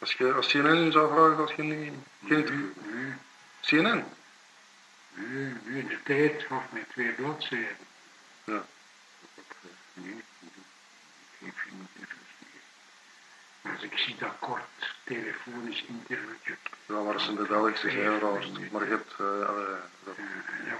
Als, je, als CNN zou vragen, als je niet, geen. Nee, CNN? nee, nee, de tijd gaf mij twee bladzijden. Ja. Nee, ik geef je niet interviews meer. Als ik zie dat kort telefonisch interviewtje, Ja, maar dat zijn de Belgische zeeraars. Maar je hebt, allee, dat,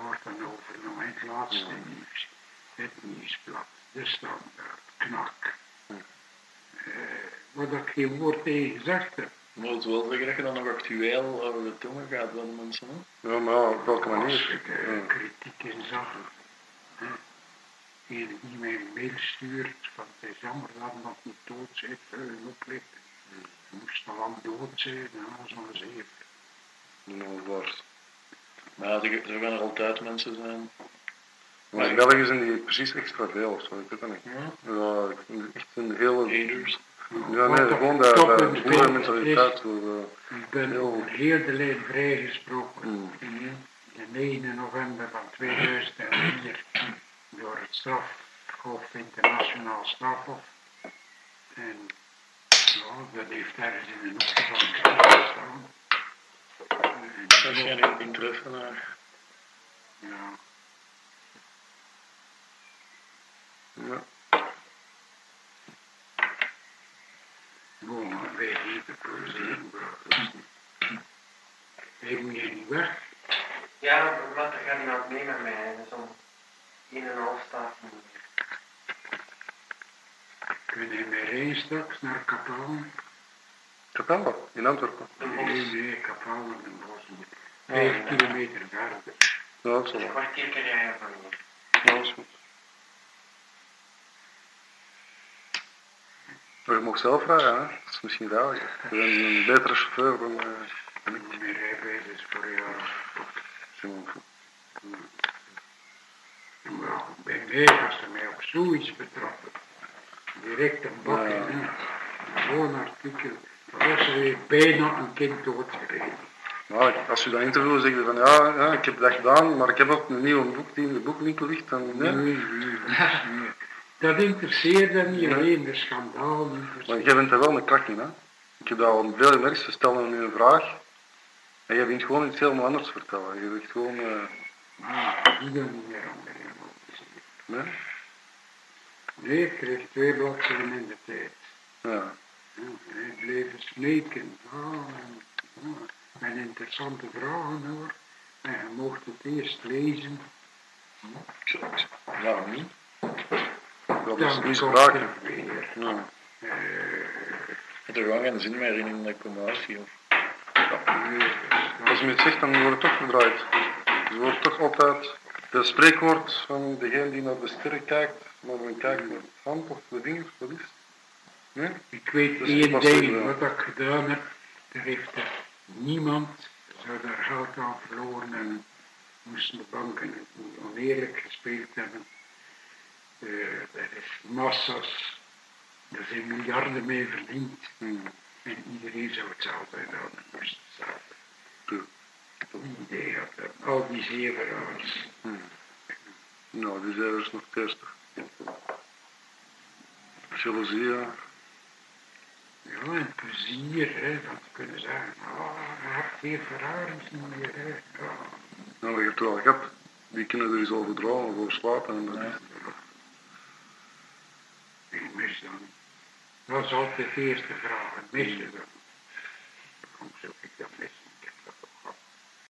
wordt dan overgenomen het laatste nieuws. Het nieuwsblad, de standaard, knak. Eh, wat ik geen woord tegen gezegd heb. Maar het wil zeggen dat je dan nog actueel over de tongen gaat van mensen. Hè? ja, maar op welke Als manier? ik eh, Ja. kritiek in zag, hè, een die mij een mail stuurt van het is jammer dat iemand niet dood zit, veulen oplichten. Moest al lang dood zijn, ja, zo'n zeven. Nou, worst. Maar er er gaan er altijd mensen zijn. Maar in België zijn die precies extra veel of zo, ik weet dat niet. Ja. Ja, echt een hele... Haters. Ja, nee, gewoon de, de boerenmentaliteit. Ik ben Heel- lijn vrijgesproken. Mm. De 9 november van 2004 door het strafhof, internationaal strafhof. En ja, dat heeft ergens in een hoekje van het krant gestaan. Waarschijnlijk in ja, ja. Gewoon maar wij even poseren. Ik moet hier niet weg. Ja, wat er gaat iemand mee met mij, dus om in en half staat niet meer. Kunnen we mij rijden straks naar Kapellen? Capella, in Antwerpen. Nee, nee, Kapellen in de bos. Vijf kilometer verder. Ja, dat is Een wel. kwartier rijden van hier. Ja, dat is goed. Maar je mag zelf rijden, hè? Dat is misschien. Je bent een betere chauffeur dan... eh, Ik moet mijn rijbewijs voor jou. Maar bij mij was er mij op zoiets betrokken. Direct een bak in. Hè. Gewoon artikel. Dat was er weer bijna een kind doodgereden. Nou, als je dat interview zeg je van ja, ja, ik heb dat gedaan, maar ik heb ook een nieuwe boek die in de boekwinkel ligt. Dan, Nee, nee. nee, nee. Dat interesseerde niet alleen de schandaal. Maar jij bent er wel een krak in, hè? Ik heb dat al veel gemerkt, ze stellen nu een vraag en je vindt gewoon iets helemaal anders vertellen. Je zegt gewoon, eh, Die doen niet meer aan nee? Nee, ik kreeg twee bladzijden in de tijd. Ja. Hij bleef smeken. Ah, en interessante vragen hoor. En je mocht het eerst lezen. Waarom niet? Dat is Dan niet sprake. er. Ja. eh, Het er gewoon geen zin meer in in de commotie. Of... weer, Als je het zegt, dan wordt het toch gedraaid. Er wordt toch altijd het spreekwoord van degene die naar de sterren kijkt, maar dan kijkt naar de hand of de vinger, wat is het? Nee? Ik weet één ding, ja. wat ik gedaan heb. Er heeft er niemand, zou daar geld aan verloren en moesten de banken het oneerlijk gespeeld hebben. Eh er is massa's, er zijn miljarden mee verdiend. Hmm. En iedereen zou hetzelfde hebben, moest hetzelfde. Ja. Een idee had dat. Al die zeveraars. Nou, die zijn dus nog testig. Jaloezie, ja. Ja, en plezier, hè, te kunnen zeggen, je hebt geen Ferraris niet meer, hè. Ja. Nou, je hebt wel gehad. Die kunnen er eens over dromen, over slapen en dat is. Dat is altijd de eerste vraag. Mis je dan? Waarom ik dat?